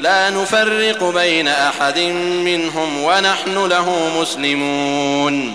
لا نفرق بين أحد منهم ونحن له مسلمون.